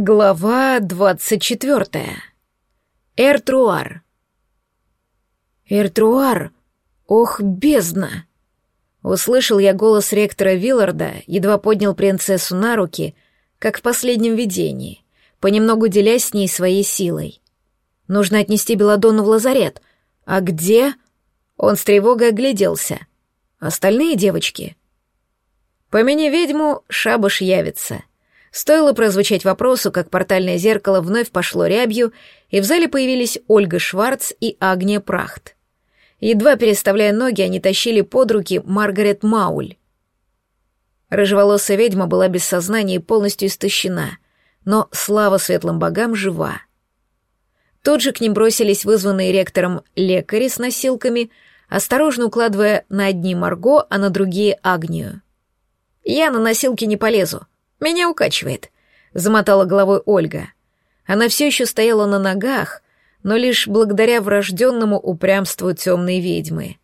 Глава двадцать четвертая. Эртруар. Эртруар! Ох, бездна! Услышал я голос ректора Вилларда, едва поднял принцессу на руки, как в последнем видении, понемногу делясь с ней своей силой. Нужно отнести Беладонну в лазарет. А где? Он с тревогой огляделся. Остальные девочки? Помяни ведьму, шабаш явится. Стоило прозвучать вопросу, как портальное зеркало вновь пошло рябью, и в зале появились Ольга Шварц и Агния Прахт. Едва переставляя ноги, они тащили под руки Маргарет Мауль. Рыжеволосая ведьма была без сознания и полностью истощена, но слава светлым богам жива. Тут же к ним бросились вызванные ректором лекари с носилками, осторожно укладывая на одни Марго, а на другие Агнию. «Я на носилки не полезу», меня укачивает», — замотала головой Ольга. Она все еще стояла на ногах, но лишь благодаря врожденному упрямству темной ведьмы.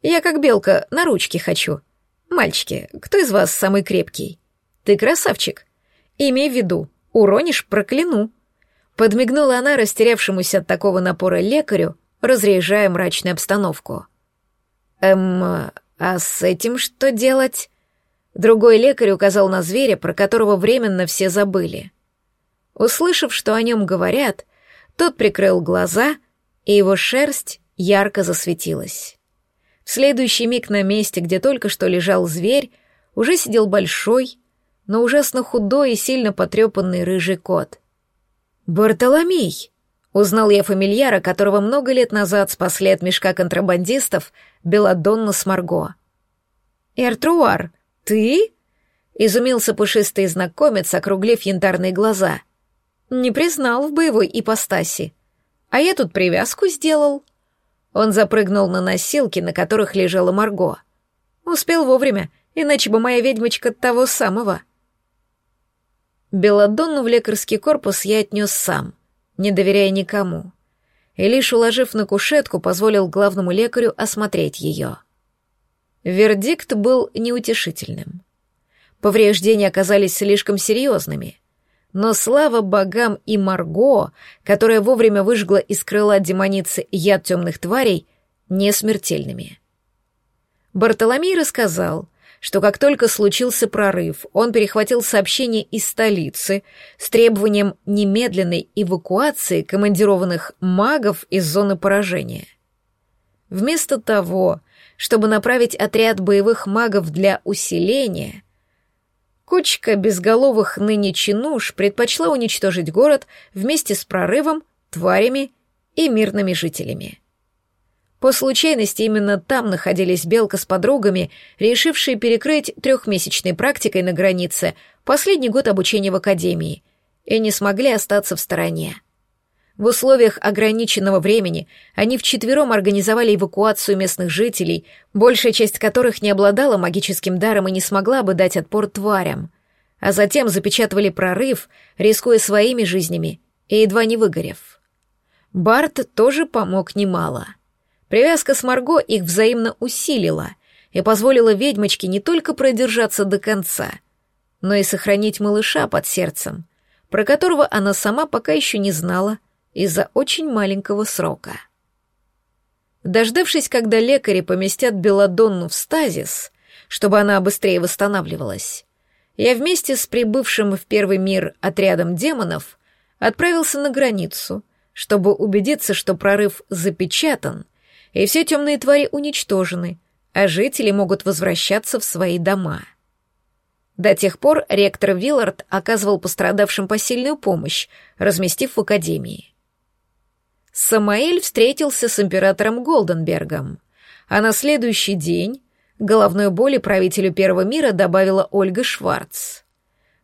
«Я как белка на ручки хочу. Мальчики, кто из вас самый крепкий? Ты красавчик. Имей в виду, уронишь — прокляну». Подмигнула она растерявшемуся от такого напора лекарю, разряжая мрачную обстановку. «Эм, а с этим что делать?» Другой лекарь указал на зверя, про которого временно все забыли. Услышав, что о нем говорят, тот прикрыл глаза, и его шерсть ярко засветилась. В следующий миг на месте, где только что лежал зверь, уже сидел большой, но ужасно худой и сильно потрепанный рыжий кот. «Бартоломей!» — узнал я фамильяра, которого много лет назад спасли от мешка контрабандистов Беладонна с Марго. «Эртруар!» «Ты?» — изумился пушистый знакомец, округлив янтарные глаза. «Не признал в боевой ипостаси. А я тут привязку сделал». Он запрыгнул на носилки, на которых лежала Марго. Успел вовремя, иначе бы моя ведьмочка того самого. Беладонну в лекарский корпус я отнес сам, не доверяя никому, и лишь уложив на кушетку, позволил главному лекарю осмотреть ее. Вердикт был неутешительным. Повреждения оказались слишком серьезными. Но слава богам и Марго, которая вовремя выжгла из крыла демоницы яд темных тварей, не смертельными. Бартоломей рассказал, что как только случился прорыв, он перехватил сообщение из столицы с требованием немедленной эвакуации командированных магов из зоны поражения. Вместо того, чтобы направить отряд боевых магов для усиления, кучка безголовых ныне чинуш предпочла уничтожить город вместе с прорывом, тварями и мирными жителями. По случайности именно там находились Белка с подругами, решившие перекрыть трехмесячной практикой на границе последний год обучения в академии, и не смогли остаться в стороне. В условиях ограниченного времени они вчетвером организовали эвакуацию местных жителей, большая часть которых не обладала магическим даром и не смогла бы дать отпор тварям, а затем запечатывали прорыв, рискуя своими жизнями и едва не выгорев. Барт тоже помог немало. Привязка с Марго их взаимно усилила и позволила ведьмочке не только продержаться до конца, но и сохранить малыша под сердцем, про которого она сама пока еще не знала, из-за очень маленького срока. Дождавшись, когда лекари поместят Беладонну в стазис, чтобы она быстрее восстанавливалась, я вместе с прибывшим в первый мир отрядом демонов отправился на границу, чтобы убедиться, что прорыв запечатан, и все темные твари уничтожены, а жители могут возвращаться в свои дома. До тех пор ректор Виллард оказывал пострадавшим посильную помощь, разместив в академии. Самаэль встретился с императором Голденбергом, а на следующий день головной боли правителю Первого мира добавила Ольга Шварц.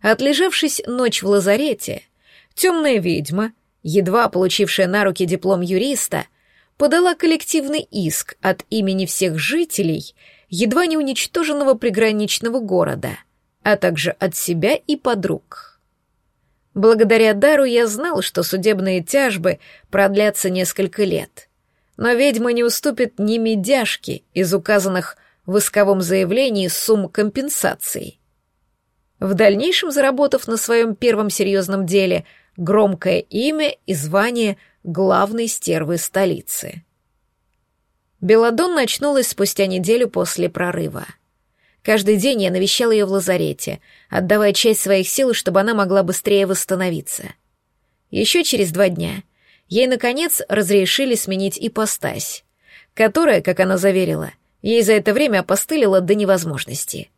Отлежавшись ночь в лазарете, темная ведьма, едва получившая на руки диплом юриста, подала коллективный иск от имени всех жителей едва не уничтоженного приграничного города, а также от себя и подруг. Благодаря дару я знал, что судебные тяжбы продлятся несколько лет. Но ведьма не уступит ни медяшки из указанных в исковом заявлении сумм компенсаций. в дальнейшем заработав на своем первом серьезном деле громкое имя и звание главной стервы столицы. Беладонна очнулась спустя неделю после прорыва. Каждый день я навещал ее в лазарете, отдавая часть своих сил, чтобы она могла быстрее восстановиться. Еще через два дня ей, наконец, разрешили сменить ипостась, которая, как она заверила, ей за это время опостылила до невозможности.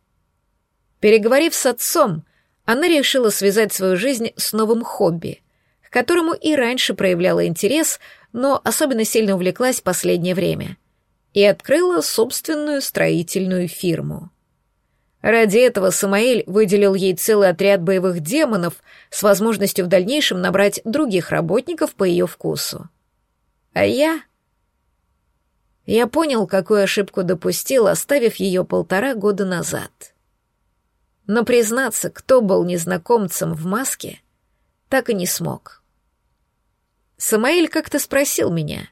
Переговорив с отцом, она решила связать свою жизнь с новым хобби, к которому и раньше проявляла интерес, но особенно сильно увлеклась последнее время, и открыла собственную строительную фирму. Ради этого Самаэль выделил ей целый отряд боевых демонов с возможностью в дальнейшем набрать других работников по ее вкусу. А я... Я понял, какую ошибку допустил, оставив ее полтора года назад. Но признаться, кто был незнакомцем в маске, так и не смог. Самаэль как-то спросил меня,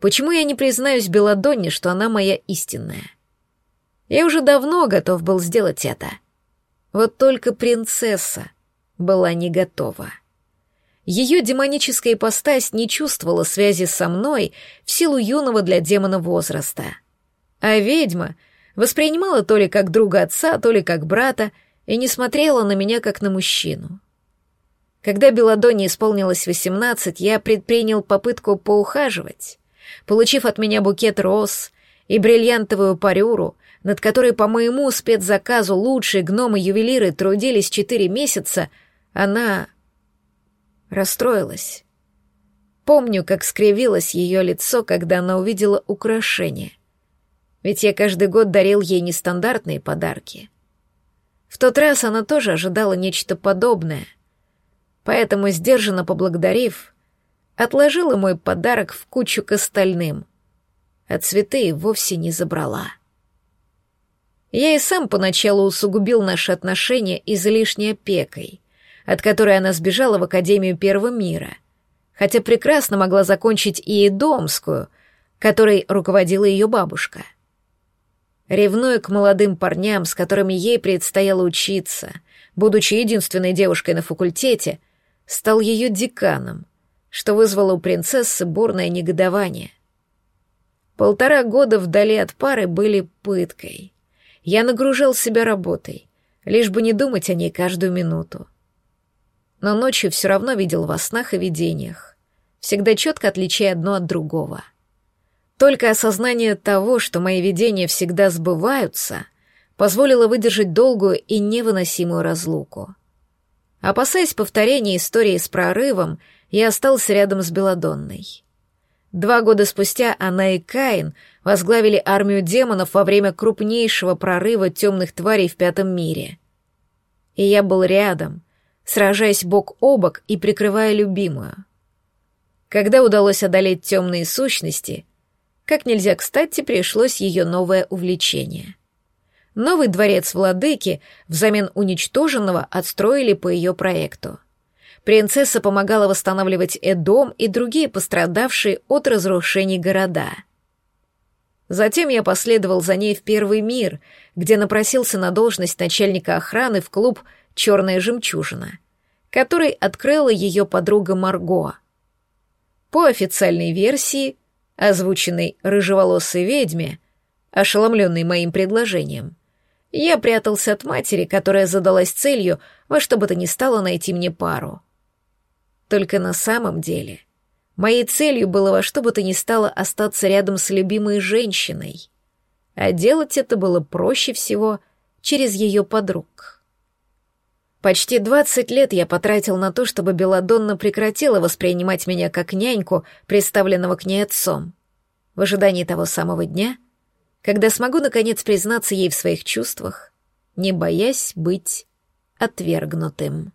почему я не признаюсь Беладонне, что она моя истинная. Я уже давно готов был сделать это. Вот только принцесса была не готова. Ее демоническая ипостась не чувствовала связи со мной в силу юного для демона возраста. А ведьма воспринимала то ли как друга отца, то ли как брата, и не смотрела на меня как на мужчину. Когда Беладоне исполнилось восемнадцать, я предпринял попытку поухаживать. Получив от меня букет роз и бриллиантовую парюру, над которой по моему спецзаказу лучшие гномы-ювелиры трудились четыре месяца, она расстроилась. Помню, как скривилось ее лицо, когда она увидела украшение. Ведь я каждый год дарил ей нестандартные подарки. В тот раз она тоже ожидала нечто подобное, поэтому, сдержанно поблагодарив, отложила мой подарок в кучу к остальным, а цветы вовсе не забрала. Я и сам поначалу усугубил наши отношения излишней опекой, от которой она сбежала в Академию Первого мира, хотя прекрасно могла закончить и Домскую, которой руководила ее бабушка. Ревнуя к молодым парням, с которыми ей предстояло учиться, будучи единственной девушкой на факультете, стал ее деканом, что вызвало у принцессы бурное негодование. Полтора года вдали от пары были пыткой — я нагружал себя работой, лишь бы не думать о ней каждую минуту. Но ночью все равно видел во снах и видениях, всегда четко отличая одно от другого. Только осознание того, что мои видения всегда сбываются, позволило выдержать долгую и невыносимую разлуку. Опасаясь повторения истории с прорывом, я остался рядом с Беладонной. Два года спустя она и Каин возглавили армию демонов во время крупнейшего прорыва темных тварей в Пятом мире. И я был рядом, сражаясь бок о бок и прикрывая любимую. Когда удалось одолеть темные сущности, как нельзя кстати пришлось ее новое увлечение. Новый дворец владыки взамен уничтоженного отстроили по ее проекту — Принцесса помогала восстанавливать Эдом и другие пострадавшие от разрушений города. Затем я последовал за ней в Первый мир, где напросился на должность начальника охраны в клуб «Черная жемчужина», который открыла ее подруга Марго. По официальной версии, озвученной рыжеволосой ведьме, ошеломленной моим предложением, я прятался от матери, которая задалась целью во что бы то ни стало найти мне пару. Только на самом деле моей целью было во что бы то ни стало остаться рядом с любимой женщиной. А делать это было проще всего через ее подруг. Почти двадцать лет я потратил на то, чтобы Беладонна прекратила воспринимать меня как няньку, представленного к ней отцом. В ожидании того самого дня, когда смогу наконец признаться ей в своих чувствах, не боясь быть отвергнутым.